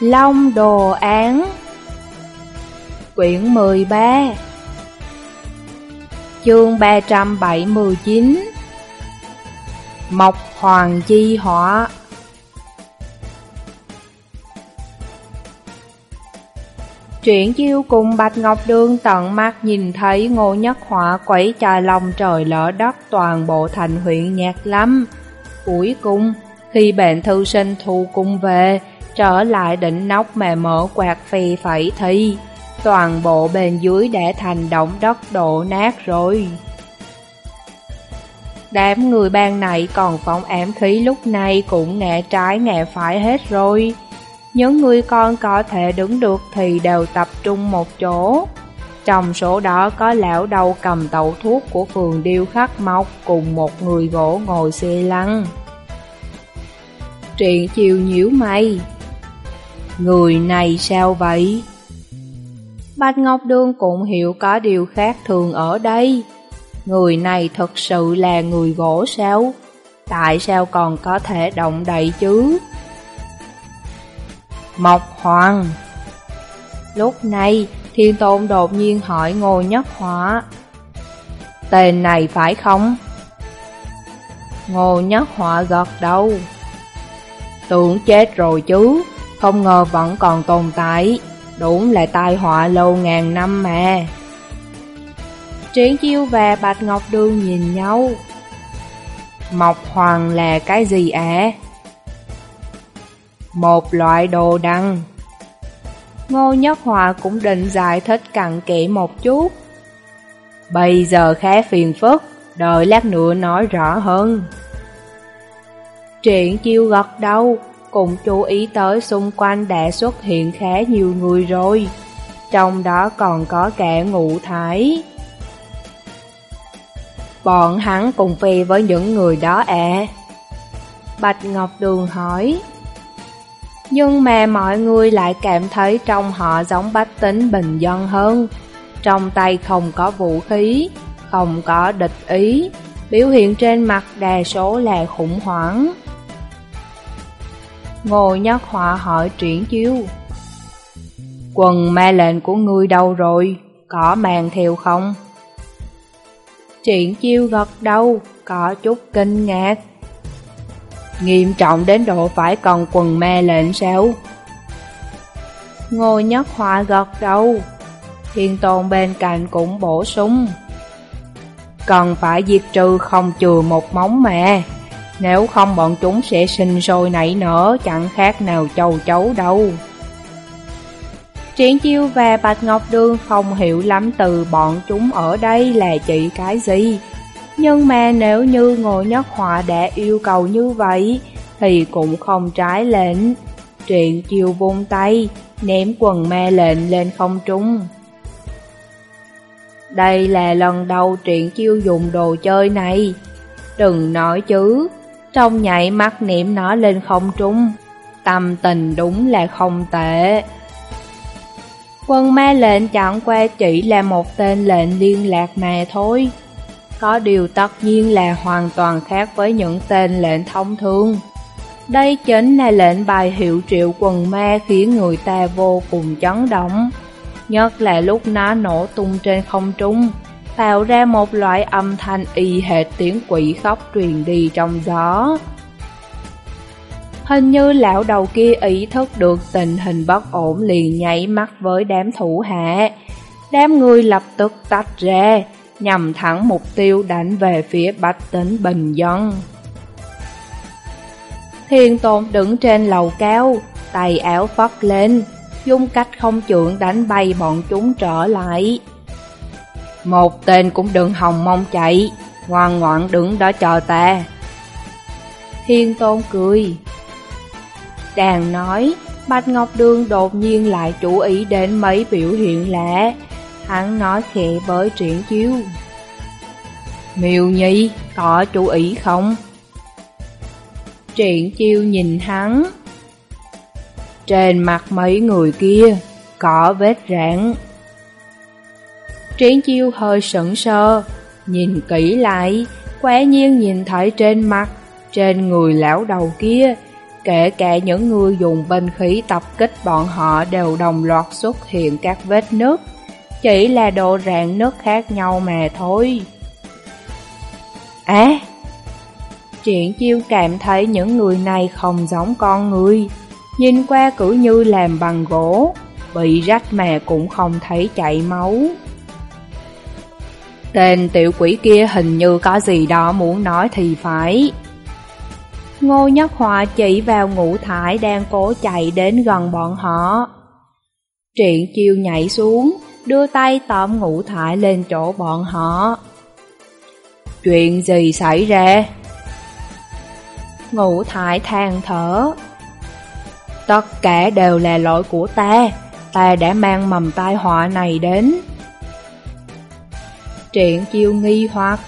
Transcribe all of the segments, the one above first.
Long Đồ Án. Quyển 13 Chương 379 Mộc Hoàng Chi Họa chuyển chiêu cùng Bạch Ngọc Đương tận mắt nhìn thấy ngô nhất họa quẩy trà lòng trời lỡ đất toàn bộ thành huyện nhạc lắm. Cuối cùng, khi bệnh thư sinh thu cung về, trở lại đỉnh nóc mà mở quạt phì phẩy thi, toàn bộ bên dưới đã thành động đất đổ nát rồi. Đám người ban này còn phóng ám khí lúc này cũng ngẹ trái ngẹ phải hết rồi. Những người con có thể đứng được thì đều tập trung một chỗ. Trong số đó có lão đầu cầm tẩu thuốc của phường điêu khắc mộc cùng một người gỗ ngồi xe lăn. Triện chiều nhiễu mây, Người này sao vậy? Bạch Ngọc Đương cũng hiểu có điều khác thường ở đây. Người này thật sự là người gỗ sao? Tại sao còn có thể động đậy chứ? Mộc Hoàng Lúc này, Thiên Tôn đột nhiên hỏi Ngô Nhất Hỏa Tên này phải không? Ngô Nhất Hỏa gật đầu Tưởng chết rồi chứ không ngờ vẫn còn tồn tại. Đúng là tai họa lâu ngàn năm mà. Triển Chiêu và Bạch Ngọc Đường nhìn nhau. Mộc Hoàng là cái gì ạ? À? Một loại đồ đăng Ngô Nhất Hòa cũng định giải thích cặn kẽ một chút. Bây giờ khá phiền phức, Đợi lát nữa nói rõ hơn. Triển chiêu gật đầu. Cũng chú ý tới xung quanh đã xuất hiện khá nhiều người rồi. Trong đó còn có cả ngụ thái. Bọn hắn cùng về với những người đó à? Bạch Ngọc Đường hỏi. Nhưng mà mọi người lại cảm thấy trong họ giống bách tính bình dân hơn. Trong tay không có vũ khí, không có địch ý, biểu hiện trên mặt đa số là khủng hoảng. Ngồi nhắc Họa hỏi triển chiêu. Quần ma lệnh của ngươi đâu rồi? Có mang theo không? Triển chiêu gật đầu, có chút kinh ngạc. Nghiêm trọng đến độ phải còn quần ma lệnh sao? Ngồi Nhất Họa gật đầu, thiên tôn bên cạnh cũng bổ sung. Cần phải diệt trừ không chừa một móng mà, nếu không bọn chúng sẽ sinh sôi nảy nở chẳng khác nào châu chấu đâu. Triển chiêu và Bạch Ngọc Đương không hiểu lắm từ bọn chúng ở đây là chỉ cái gì, nhưng mà nếu như Ngô Nhất Họa đã yêu cầu như vậy, thì cũng không trái lệnh. Triện chiêu vung tay, ném quần me lệnh lên không trung. Đây là lần đầu Triện chiêu dùng đồ chơi này. Đừng nói chứ, trong nhảy mắt niệm nó lên không trung. Tâm tình đúng là không tệ. Quân ma lệnh chẳng qua chỉ là một tên lệnh liên lạc mà thôi. Có điều tất nhiên là hoàn toàn khác với những tên lệnh thông thường. Đây chính là lệnh bài hiệu triệu quần ma khiến người ta vô cùng chấn động. Nhất là lúc nó nổ tung trên không trung, tạo ra một loại âm thanh y hệt tiếng quỷ khóc truyền đi trong gió. Hình như lão đầu kia ý thức được tình hình bất ổn liền nháy mắt với đám thủ hạ. Đám người lập tức tách ra, nhằm thẳng mục tiêu đánh về phía bách tính bình dân. Thiên tôn đứng trên lầu cao, tay áo phất lên, dùng cách không trượng đánh bay bọn chúng trở lại. Một tên cũng đừng hòng mong chạy, ngoan ngoãn đứng đó chờ ta. Thiên tôn cười. Đang nói, Bạch Ngọc Đường đột nhiên lại chú ý đến mấy biểu hiện lạ. Hắn nói khẽ với triển chiếu. Miêu Nhi, có chú ý không? Triển chiêu nhìn hắn. Trên mặt mấy người kia, có vết rạn. Triển chiêu hơi sững sờ, nhìn kỹ lại, quả nhiên nhìn thấy trên mặt, trên người lão đầu kia, Kể cả những người dùng binh khí tập kích bọn họ đều đồng loạt xuất hiện các vết nứt Chỉ là độ rạn nứt khác nhau mà thôi. À Triển chiêu cảm thấy những người này không giống con người Nhìn qua cứ như làm bằng gỗ Bị rách mà cũng không thấy chảy máu. Tên tiểu quỷ kia hình như có gì đó muốn nói thì phải. Ngô Nhất Họa chỉ vào ngũ thải đang cố chạy đến gần bọn họ. Triển chiêu nhảy xuống, Đưa tay tóm ngũ thải lên chỗ bọn họ. Chuyện gì xảy ra? Ngũ thải than thở. Tất cả đều là lỗi của ta Ta đã mang mầm tai họa này đến. Triển chiêu nghi hoặc.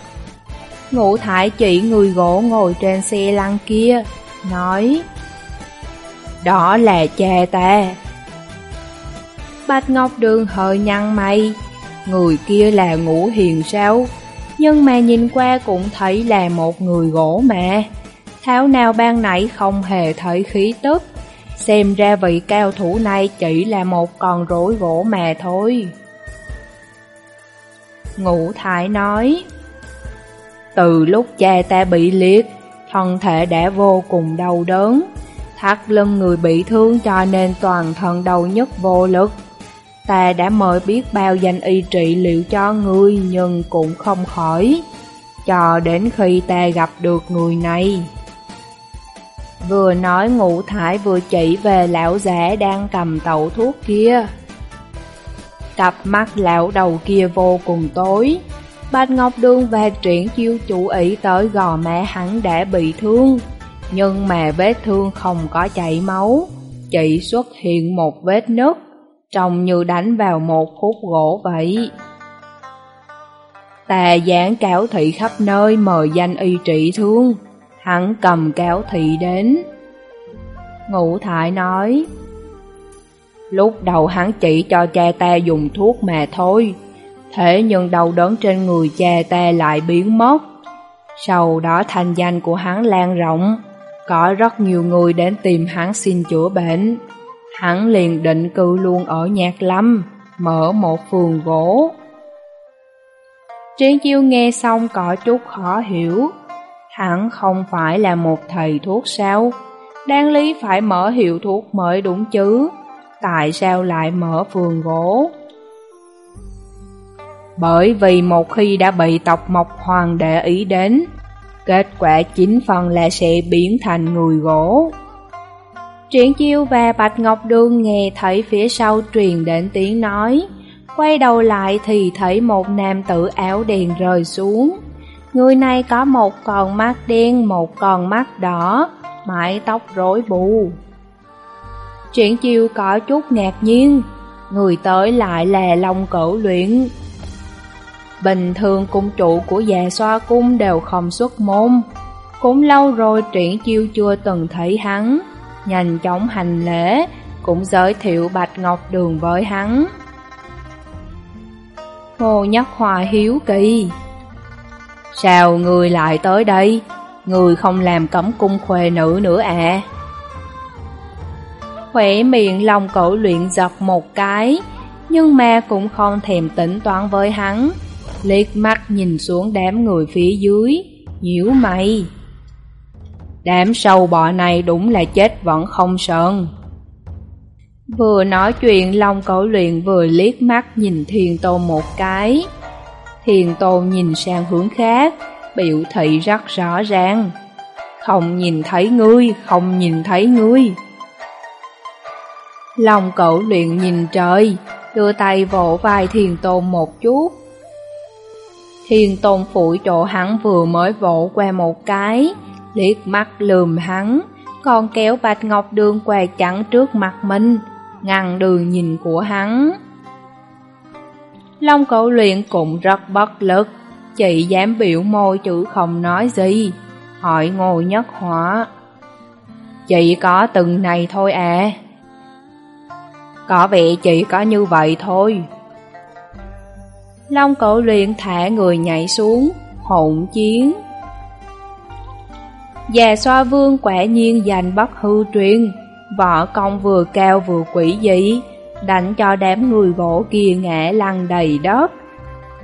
Ngũ thải chỉ người gỗ ngồi trên xe lăn kia, Nói, Đó là cha ta. Bạch Ngọc Đường hơi nhăn mày, Người kia là ngũ hiền sao? Nhưng mà nhìn qua cũng thấy là một người gỗ mà. Tháo nào ban nãy không hề thấy khí tức. Xem ra vị cao thủ này chỉ là một con rối gỗ mà thôi. Ngũ Thái nói, Từ lúc cha ta bị liệt, Thân thể đã vô cùng đau đớn. Thắt lưng người bị thương cho nên toàn thân đau nhất vô lực. Ta đã mời biết bao danh y trị liệu cho ngươi nhưng cũng không khỏi, Cho đến khi ta gặp được người này. Vừa nói, ngũ thải vừa chỉ về lão giả đang cầm tẩu thuốc kia. Cặp mắt lão đầu kia vô cùng tối. Bạch Ngọc Đường và triển chiêu chủ ý tới gò mẹ hắn đã bị thương, Nhưng mà vết thương không có chảy máu, Chỉ xuất hiện một vết nứt, Trông như đánh vào một khúc gỗ vậy. Tà giảng cáo thị khắp nơi mời danh y trị thương, Hắn cầm cáo thị đến. Ngũ thải nói Lúc đầu hắn chỉ cho cha ta dùng thuốc mà thôi. Thế nhưng đau đớn trên người cha ta lại biến mất. Sau đó thành danh của hắn lan rộng. Có rất nhiều người đến tìm hắn xin chữa bệnh. Hắn liền định cư luôn ở Nhạc Lâm, Mở một phường gỗ. Triển chiêu nghe xong có chút khó hiểu. Hắn không phải là một thầy thuốc sao? Đáng lý phải mở hiệu thuốc mới đúng chứ? Tại sao lại mở vườn gỗ? Bởi vì một khi đã bị tộc Mộc Hoàng để ý đến Kết quả chính phần là sẽ biến thành người gỗ. Triển chiêu và Bạch Ngọc Đương nghe thấy phía sau truyền đến tiếng nói Quay đầu lại thì thấy một nam tử áo đèn rơi xuống. Người này có một con mắt đen, một con mắt đỏ, mái tóc rối bù. Triển chiêu có chút ngạc nhiên, người tới lại là Long Cửu Luyện. Bình thường cung trụ của già xoa cung đều không xuất môn, cũng lâu rồi triển chiêu chưa từng thấy hắn, nhanh chóng hành lễ, cũng giới thiệu Bạch Ngọc Đường với hắn. Hồ Nhất Hòa hiếu kỳ Sao người lại tới đây? Người không làm cấm cung khuê nữ nữa à? Khỏe miệng lòng cậu luyện giật một cái, nhưng mà cũng không thèm tính toán với hắn. Liệt mắt nhìn xuống đám người phía dưới, nhíu mày. Đám sâu bọ này đúng là chết vẫn không sờn Vừa nói chuyện Long Cẩu Luyện vừa liếc mắt nhìn Thiền Tôn một cái. Thiền Tôn nhìn sang hướng khác, biểu thị rất rõ ràng. Không nhìn thấy ngươi, không nhìn thấy ngươi. Lòng cậu luyện nhìn trời, đưa tay vỗ vai thiền tôn một chút. Thiền tôn phủi chỗ hắn vừa mới vỗ qua một cái, liếc mắt lườm hắn, còn kéo bạch ngọc đường què chắn trước mặt mình, ngăn đường nhìn của hắn. Long cậu luyện cũng rất bất lực, chỉ dám biểu môi chữ không nói gì, hỏi ngồi nhất hỏa. Chỉ có từng này thôi à. Có vẻ chỉ có như vậy thôi. Long cổ luyện thả người nhảy xuống, hỗn chiến. Già xoa vương quả nhiên giành bất hư truyền, võ công vừa cao vừa quỷ dị, đánh cho đám người gỗ kia ngã lăn đầy đất.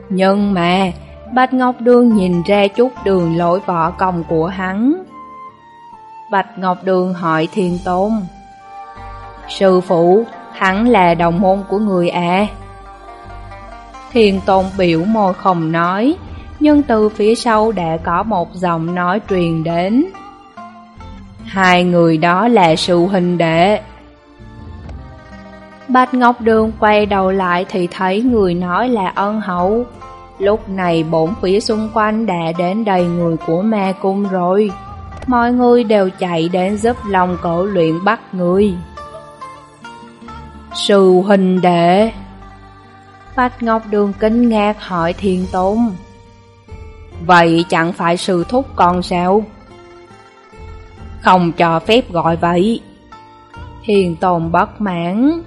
Nhưng mà, Bạch Ngọc Đường nhìn ra chút đường lối võ công của hắn. Bạch Ngọc Đường hỏi Thiên Tôn Sư phụ, hắn là đồng môn của người à? Thiên Tôn biểu môi không nói, nhưng từ phía sau đã có một giọng nói truyền đến. Hai người đó là sư huynh đệ. Bạch Ngọc Đường quay đầu lại thì thấy người nói là ân hậu. Lúc này bổn phía xung quanh đã đến đầy người của ma cung rồi. Mọi người đều chạy đến giúp lòng cổ luyện bắt người. Sư huynh đệ. Bạch Ngọc Đường kinh ngạc hỏi Thiên Tôn Vậy chẳng phải sư thúc con sao? Không cho phép gọi vậy. Hiền Tôn bất mãn.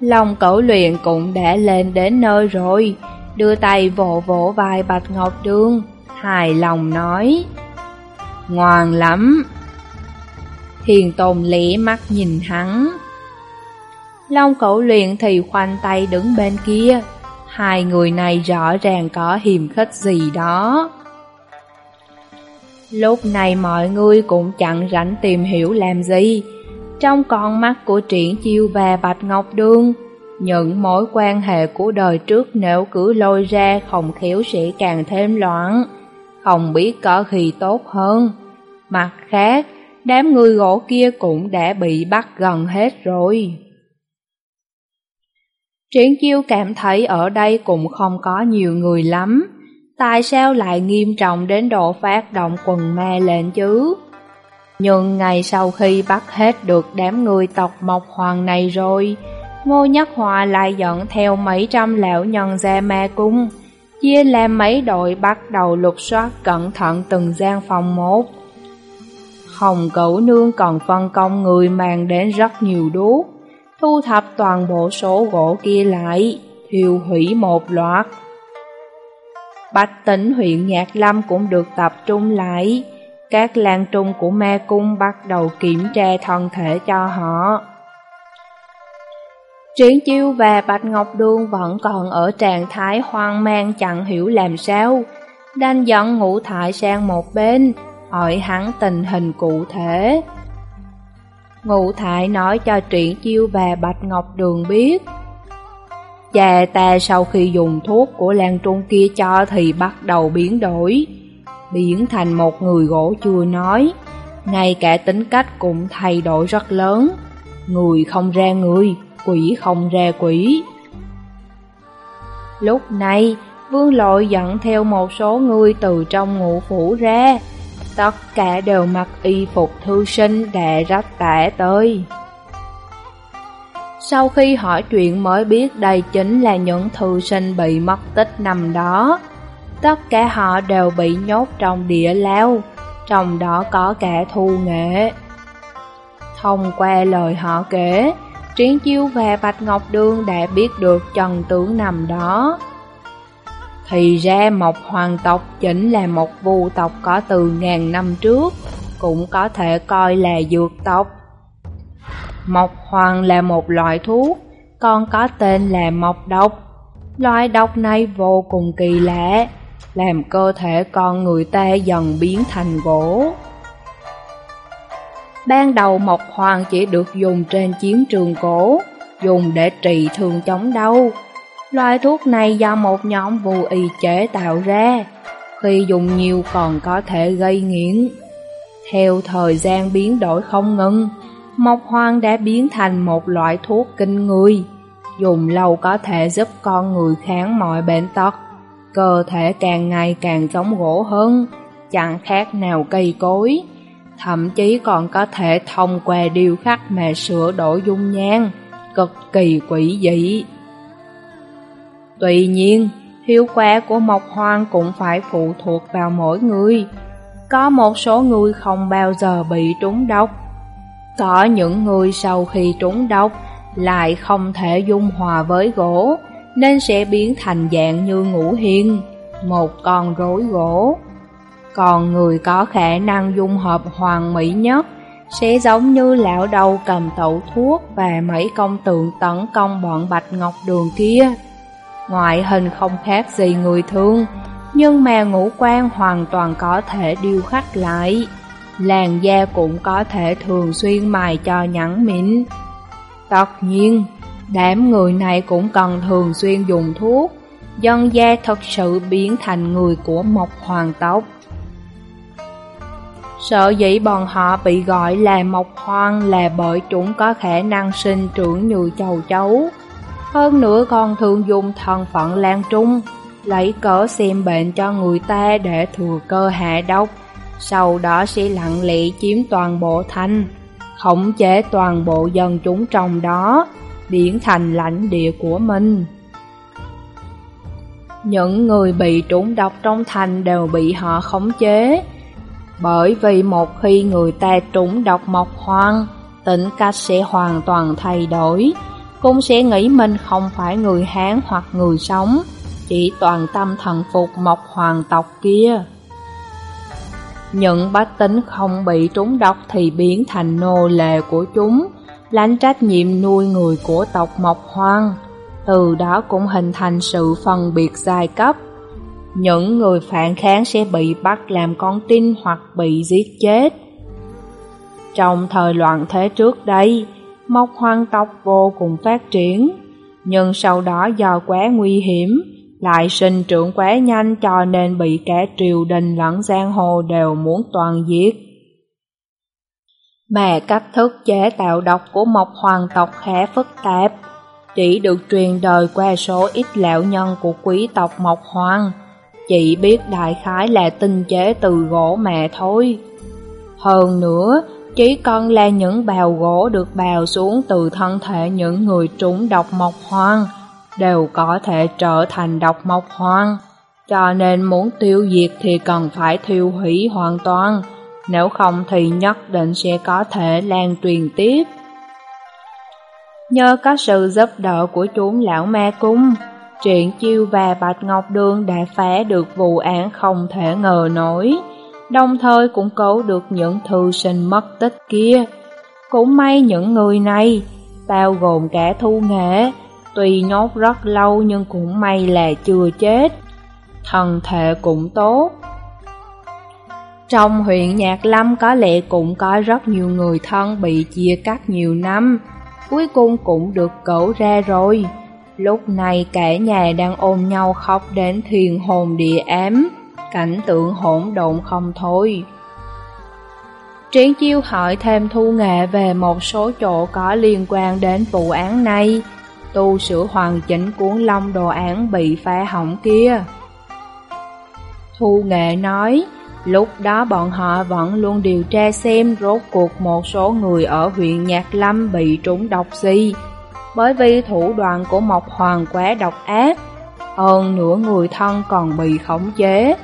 Lòng cẩu luyện cũng đã lên đến nơi rồi. Đưa tay vỗ vỗ vai Bạch Ngọc Đường, Hài lòng nói. Ngoan lắm. Hiền Tôn lẽ mắt nhìn hắn. Long cậu luyện thì khoanh tay đứng bên kia. Hai người này rõ ràng có hiềm khích gì đó. Lúc này mọi người cũng chẳng rảnh tìm hiểu làm gì. Trong con mắt của Triển Chiêu và Bạch Ngọc Đương Những mối quan hệ của đời trước nếu cứ lôi ra không khéo sẽ càng thêm loạn. Không biết có khi tốt hơn. Mặt khác, đám người gỗ kia cũng đã bị bắt gần hết rồi. Triển chiêu cảm thấy ở đây cũng không có nhiều người lắm, tại sao lại nghiêm trọng đến độ phát động quần ma lên chứ? Nhưng ngày sau khi bắt hết được đám người tộc Mộc Hoàng này rồi, Ngô Nhất Hòa lại dẫn theo mấy trăm lão nhân ra ma cung, chia làm mấy đội bắt đầu lục soát cẩn thận từng gian phòng một. Hồng Cửu Nương còn phân công người mang đến rất nhiều đuốc, thu thập toàn bộ số gỗ kia lại, thiêu hủy một loạt. Bạch tỉnh huyện Nhạc Lâm cũng được tập trung lại, các làng trung của ma cung bắt đầu kiểm tra thân thể cho họ. Triển Chiêu và Bạch Ngọc Đương vẫn còn ở trạng thái hoang mang chẳng hiểu làm sao, đành dẫn ngũ thải sang một bên, hỏi hắn tình hình cụ thể. Ngụ Thải nói cho Triển Chiêu và Bạch Ngọc Đường biết. Cha ta sau khi dùng thuốc của Lan Trung kia cho thì bắt đầu biến đổi, biến thành một người gỗ chưa nói, ngay cả tính cách cũng thay đổi rất lớn, người không ra người, quỷ không ra quỷ. Lúc này, Vương Lội dẫn theo một số người từ trong ngũ phủ ra, Tất cả đều mặc y phục thư sinh đã rách tả tới. Sau khi hỏi chuyện mới biết đây chính là những thư sinh bị mất tích năm đó. Tất cả họ đều bị nhốt trong địa lao, trong đó có cả thu nghệ. Thông qua lời họ kể, Triển Chiêu và Bạch Ngọc Đương đã biết được trần tướng nằm đó. Thì ra Mộc Hoàng tộc chính là một vu tộc có từ ngàn năm trước, cũng có thể coi là dược tộc. Mộc Hoàng là một loại thuốc, còn có tên là mộc độc. Loại độc này vô cùng kỳ lạ, làm cơ thể con người ta dần biến thành gỗ. Ban đầu Mộc Hoàng chỉ được dùng trên chiến trường cổ, dùng để trị thương chống đau, Loại thuốc này do một nhóm vô y chế tạo ra, khi dùng nhiều còn có thể gây nghiện. Theo thời gian biến đổi không ngừng, mộc hoang đã biến thành một loại thuốc kinh người, dùng lâu có thể giúp con người kháng mọi bệnh tật, cơ thể càng ngày càng giống gỗ hơn, chẳng khác nào cây cối, thậm chí còn có thể thông qua điều khắc mà sửa đổi dung nhan, cực kỳ quỷ dị. Tuy nhiên, hiệu quả của mộc hoang cũng phải phụ thuộc vào mỗi người. Có một số người không bao giờ bị trúng độc. Có những người sau khi trúng độc lại không thể dung hòa với gỗ, nên sẽ biến thành dạng như ngũ hiên, một con rối gỗ. Còn người có khả năng dung hợp hoàn mỹ nhất sẽ giống như lão đầu cầm tẩu thuốc và mấy công tượng tấn công bọn Bạch Ngọc Đường kia. Ngoại hình không khác gì người thương, nhưng mà ngũ quan hoàn toàn có thể điêu khắc lại. Làn da cũng có thể thường xuyên mài cho nhẵn mịn. Tất nhiên, đám người này cũng cần thường xuyên dùng thuốc, dân da thật sự biến thành người của một hoàng tộc. Sợ dĩ bọn họ bị gọi là mộc hoang là bởi chúng có khả năng sinh trưởng như châu chấu. Hơn nữa còn thường dùng thần phận lan trung, lấy cỡ xem bệnh cho người ta để thừa cơ hạ độc, sau đó sẽ lặng lẽ chiếm toàn bộ thành, khống chế toàn bộ dân chúng trong đó, biến thành lãnh địa của mình. Những người bị trúng độc trong thành đều bị họ khống chế, bởi vì một khi người ta trúng độc mộc hoang, tính cách sẽ hoàn toàn thay đổi, cũng sẽ nghĩ mình không phải người Hán hoặc người sống, chỉ toàn tâm thần phục mộc hoàng tộc kia. Những bách tính không bị trúng độc thì biến thành nô lệ của chúng, lãnh trách nhiệm nuôi người của tộc Mộc Hoang. Từ đó cũng hình thành sự phân biệt giai cấp. Những người phản kháng sẽ bị bắt làm con tin hoặc bị giết chết. Trong thời loạn thế trước đây, Mộc Hoang tộc vô cùng phát triển, nhưng sau đó do quá nguy hiểm, lại sinh trưởng quá nhanh cho nên bị cả triều đình lẫn giang hồ đều muốn toàn diệt. Mà cách thức chế tạo độc của mộc hoàng tộc khá phức tạp, chỉ được truyền đời qua số ít lão nhân của quý tộc Mộc Hoàng, chỉ biết đại khái là tinh chế từ gỗ mà thôi. Hơn nữa, chỉ cần là những bào gỗ được bào xuống từ thân thể những người trúng độc Mộc hoang, đều có thể trở thành độc Mộc hoang. Cho nên muốn tiêu diệt thì cần phải thiêu hủy hoàn toàn, nếu không thì nhất định sẽ có thể lan truyền tiếp. Nhờ có sự giúp đỡ của chúng lão ma cung, Truyện Chiêu và Bạch Ngọc Đường đã phá được vụ án không thể ngờ nổi, đồng thời cũng cứu được những thư sinh mất tích kia. Cũng may những người này, bao gồm cả thu nghệ, tuy nhốt rất lâu nhưng cũng may là chưa chết, thần thể cũng tốt. Trong huyện Nhạc Lâm có lẽ cũng có rất nhiều người thân bị chia cắt nhiều năm, cuối cùng cũng được cẩu ra rồi. Lúc này cả nhà đang ôm nhau khóc đến thiền hồn địa ám, cảnh tượng hỗn độn không thôi. Triển chiêu hỏi thêm thu nghệ về một số chỗ có liên quan đến vụ án này, tu sửa hoàn chỉnh cuốn long đồ án bị phá hỏng kia. Thu nghệ nói, Lúc đó bọn họ vẫn luôn điều tra xem rốt cuộc một số người ở huyện Nhạc Lâm bị trúng độc gì, bởi vì thủ đoạn của Mộc Hoàng quá độc ác, hơn nửa người thân còn bị khống chế,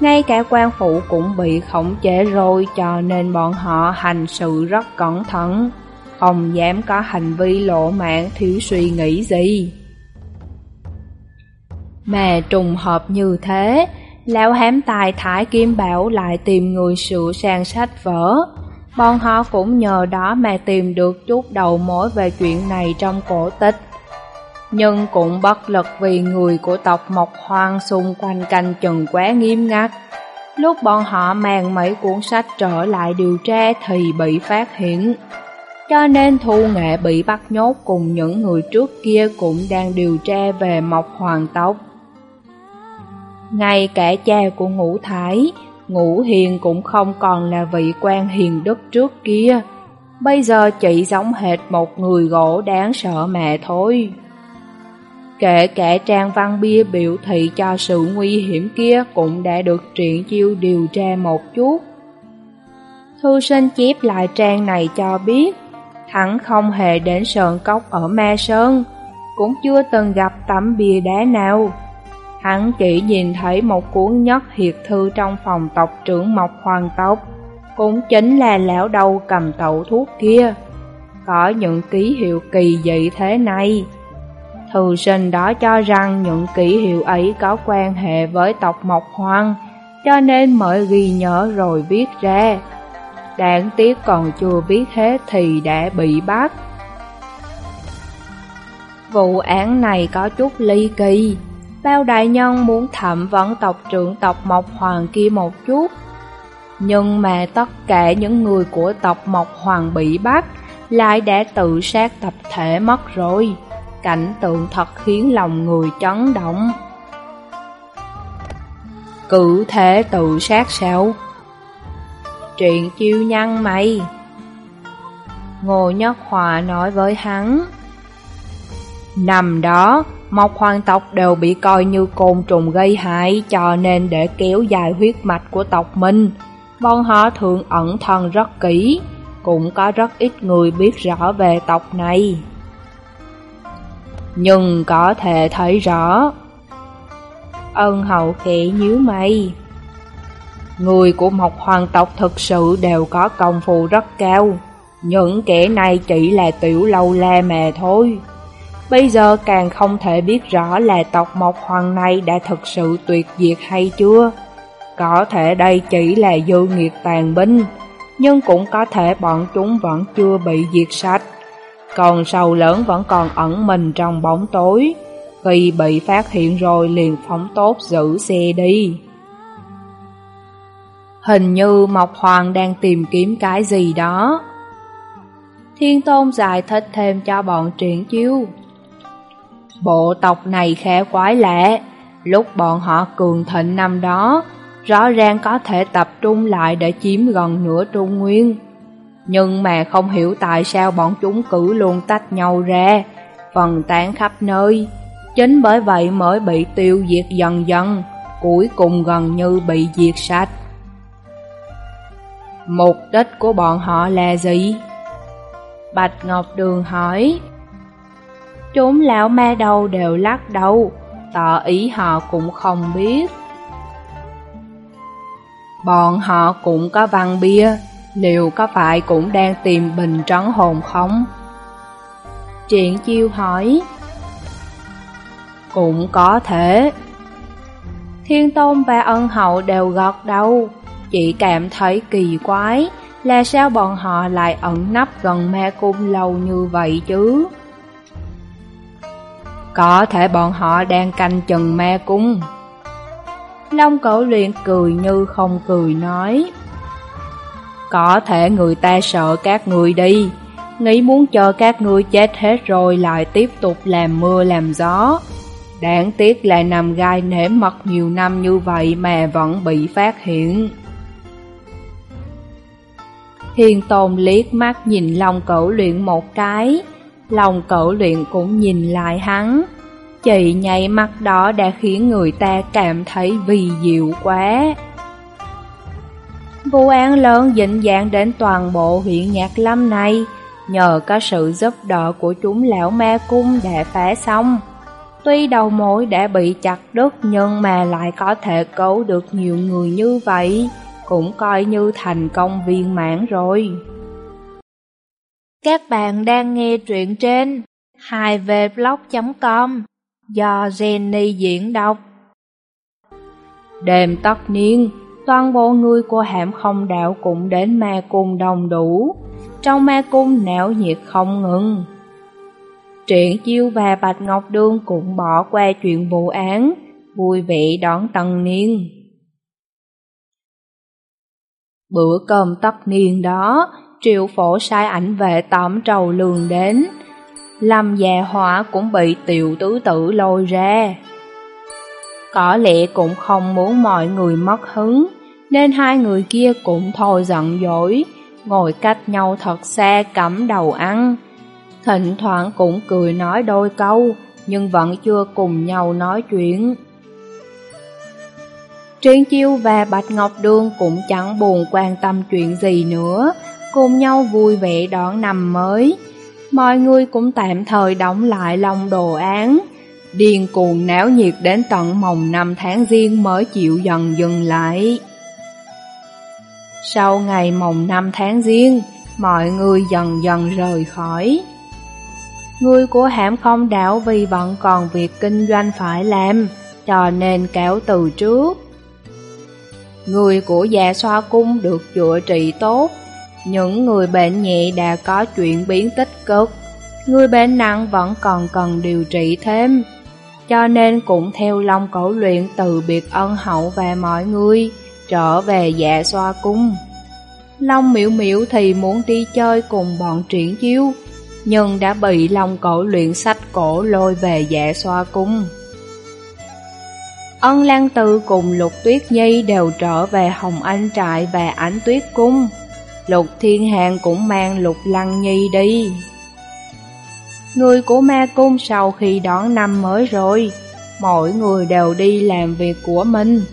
ngay cả quan phụ cũng bị khống chế rồi cho nên bọn họ hành sự rất cẩn thận, không dám có hành vi lộ mạng thiếu suy nghĩ gì. Mà trùng hợp như thế, Lão hám tài thải kim bảo lại tìm người sửa sang sách vở. Bọn họ cũng nhờ đó mà tìm được chút đầu mối về chuyện này trong cổ tích. Nhưng cũng bất lực vì người của tộc Mộc Hoang xung quanh canh chừng quá nghiêm ngặt. Lúc bọn họ mang mấy cuốn sách trở lại điều tra thì bị phát hiện. Cho nên thu nghệ bị bắt nhốt cùng những người trước kia cũng đang điều tra về Mộc Hoàng tộc. Ngay cả cha của ngũ thái, ngũ hiền cũng không còn là vị quan hiền đức trước kia. Bây giờ chỉ giống hệt một người gỗ đáng sợ mẹ thôi. Kể cả trang văn bia biểu thị cho sự nguy hiểm kia cũng đã được triển chiêu điều tra một chút. Thư sinh chép lại trang này cho biết, hắn không hề đến sơn cốc ở Ma Sơn, cũng chưa từng gặp tấm bia đá nào. Hắn chỉ nhìn thấy một cuốn nhất hiệt thư trong phòng tộc trưởng Mộc Hoàng tộc, cũng chính là lão đầu cầm tẩu thuốc kia. Có những ký hiệu kỳ dị thế này. Thư sinh đó cho rằng những ký hiệu ấy có quan hệ với tộc Mộc Hoang, cho nên mới ghi nhớ rồi viết ra. Đáng tiếc còn chưa viết hết thì đã bị bắt. Vụ án này có chút ly kỳ. Bao đại nhân muốn thẩm vấn tộc trưởng tộc Mộc Hoàng kia một chút. Nhưng mà tất cả những người của tộc Mộc Hoàng bị bắt lại đã tự sát tập thể mất rồi. Cảnh tượng thật khiến lòng người chấn động. Cử thể tự sát sao? Chuyện chiêu nhân mày. Ngô Nhất Hòa nói với hắn. Nằm đó, mộc hoàng tộc đều bị coi như côn trùng gây hại cho nên để kéo dài huyết mạch của tộc mình. Bọn họ thường ẩn thân rất kỹ, cũng có rất ít người biết rõ về tộc này. Nhưng có thể thấy rõ. Ân hậu khẽ nhíu mày. Người của một hoàng tộc thực sự đều có công phu rất cao. Những kẻ này chỉ là tiểu lâu la mè thôi. Bây giờ càng không thể biết rõ là tộc Mộc Hoàng này đã thực sự tuyệt diệt hay chưa. Có thể đây chỉ là dư nghiệt tàn binh, Nhưng cũng có thể bọn chúng vẫn chưa bị diệt sạch. Còn sâu lớn vẫn còn ẩn mình trong bóng tối khi bị phát hiện rồi liền phóng tốt giữ xe đi. Hình như Mộc Hoàng đang tìm kiếm cái gì đó. Thiên Tôn giải thích thêm cho bọn triển chiêu. Bộ tộc này khẽ quái lạ, lúc bọn họ cường thịnh năm đó, rõ ràng có thể tập trung lại để chiếm gần nửa Trung Nguyên. Nhưng mà không hiểu tại sao bọn chúng cứ luôn tách nhau ra, phần tán khắp nơi, Chính bởi vậy mới bị tiêu diệt dần dần, cuối cùng gần như bị diệt sạch. Mục đích của bọn họ là gì? Bạch Ngọc Đường hỏi. Chúng lão ma đầu đều lắc đầu, tỏ ý họ cũng không biết. Bọn họ cũng có văn bia, liệu có phải cũng đang tìm bình trấn hồn không? Triển chiêu hỏi. Cũng có thể. Thiên Tôn và ân hậu đều gật đầu, chỉ cảm thấy kỳ quái là sao bọn họ lại ẩn nấp gần ma cung lâu như vậy chứ? Có thể bọn họ đang canh chừng ma cung. Long cổ luyện cười như không cười nói. Có thể người ta sợ các người đi, nghĩ muốn cho các ngươi chết hết rồi lại tiếp tục làm mưa làm gió. Đáng tiếc là nằm gai nếm mật nhiều năm như vậy mà vẫn bị phát hiện. Hiền Tôn liếc mắt nhìn lòng cẩu luyện một cái, lòng cẩu luyện cũng nhìn lại hắn. Chị nhảy mắt đó đã khiến người ta cảm thấy vì diệu quá. Vụ án lớn dịnh dạng đến toàn bộ huyện Nhạc Lâm này, nhờ có sự giúp đỡ của chúng lão ma cung đã phá xong. Tuy đầu mối đã bị chặt đứt nhưng mà lại có thể cứu được nhiều người như vậy, cũng coi như thành công viên mãn rồi. Các bạn đang nghe truyện trên 2vblog.com do Jenny diễn đọc. Đêm tất niên, toàn bộ người của hẻm không đạo cũng đến ma cung đồng đủ. Trong ma cung nẻo nhiệt không ngừng. Triển Chiêu và Bạch Ngọc Đương cũng bỏ qua chuyện vụ án, vui vẻ đón tân niên. Bữa cơm tất niên đó, triệu phổ sai ảnh vệ tóm trầu lường đến. Lâm già hỏa cũng bị tiểu tứ tử lôi ra. Có lẽ cũng không muốn mọi người mất hứng, nên hai người kia cũng thôi giận dỗi, ngồi cách nhau thật xa cắm đầu ăn thỉnh thoảng cũng cười nói đôi câu, nhưng vẫn chưa cùng nhau nói chuyện. Triển Chiêu và Bạch Ngọc Đương cũng chẳng buồn quan tâm chuyện gì nữa, cùng nhau vui vẻ đón năm mới. Mọi người cũng tạm thời đóng lại lòng đồ án, điên cuồng náo nhiệt đến tận mồng năm tháng riêng mới chịu dần dừng lại. Sau ngày mồng năm tháng riêng, mọi người dần dần rời khỏi. Người của hãm không đảo vì vẫn còn việc kinh doanh phải làm, cho nên kéo từ trước. Người của già xoa cung được chữa trị tốt, những người bệnh nhẹ đã có chuyển biến tích cực, người bệnh nặng vẫn còn cần điều trị thêm. Cho nên cũng theo Long cổ luyện từ biệt ân hậu và mọi người, trở về dạ xoa cung. Long miễu miễu thì muốn đi chơi cùng bọn triển chiêu, nhưng đã bị Long cổ luyện sách cổ lôi về dạ xoa cung. Ân Lan Tư cùng Lục Tuyết Nhi đều trở về Hồng Anh Trại và Ánh Tuyết Cung. Lục Thiên Hàng cũng mang Lục Lăng Nhi đi. Người của ma cung sau khi đón năm mới rồi, mỗi người đều đi làm việc của mình.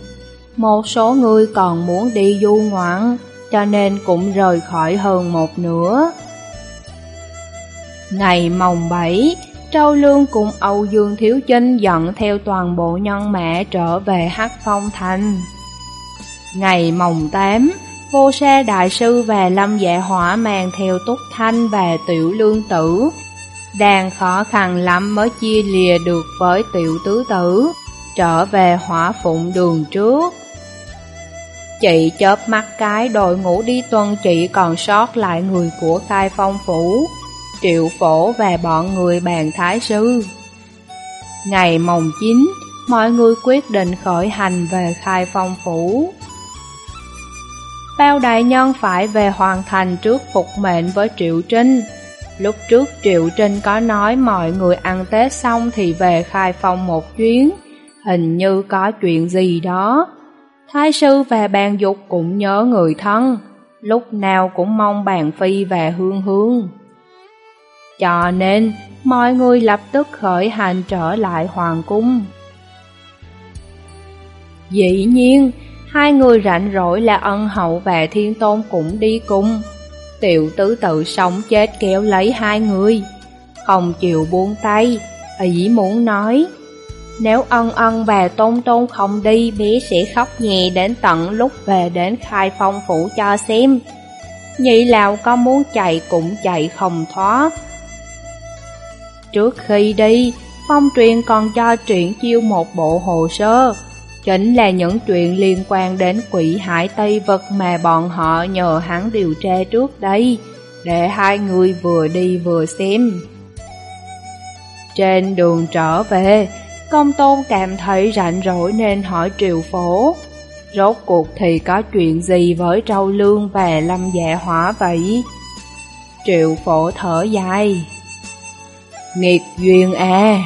Một số người còn muốn đi du ngoạn, cho nên cũng rời khỏi hơn một nửa. Ngày mồng 7, Trâu Lương cùng Âu Dương Thiếu Chinh dẫn theo toàn bộ nhân mẹ trở về Hắc Phong Thành. Ngày mồng 8, Vô Sa Đại Sư và Lâm Dạ Hỏa mang theo Túc Thanh và Tiểu Lương Tử. Đang khó khăn lắm mới chia lìa được với Tiểu Tứ Tử, trở về hỏa phụng đường trước. Chị chớp mắt cái đội ngũ đi tuần chị còn sót lại người của khai phong phủ, triệu phổ và bọn người bàn thái sư. Ngày mồng 9, mọi người quyết định khởi hành về khai phong phủ. Bao đại nhân phải về hoàn thành trước phục mệnh với Triệu Trinh. Lúc trước Triệu Trinh có nói mọi người ăn Tết xong thì về khai phong một chuyến, hình như có chuyện gì đó. Thái sư và bàn dục cũng nhớ người thân, lúc nào cũng mong bàn phi và hương hương. Cho nên, mọi người lập tức khởi hành trở lại hoàng cung. Dĩ nhiên, hai người rảnh rỗi là ân hậu và thiên tôn cũng đi cùng. Tiểu tứ tự sống chết kéo lấy hai người, không chịu buông tay, ý muốn nói. Nếu ân ân và tôn tôn không đi, bé sẽ khóc nhẹ đến tận lúc về đến khai phong phủ cho xem. Nhị lão có muốn chạy cũng chạy không thoát. Trước khi đi, phong truyền còn cho truyện chiêu một bộ hồ sơ, chính là những chuyện liên quan đến quỷ hải Tây Vật mà bọn họ nhờ hắn điều tra trước đây, để hai người vừa đi vừa xem. Trên đường trở về, công tôn cảm thấy rảnh rỗi nên hỏi triệu phổ. Rốt cuộc thì có chuyện gì với Trâu Lương và Lâm Dạ Hỏa vậy? Triệu phổ thở dài. Nghiệt duyên à!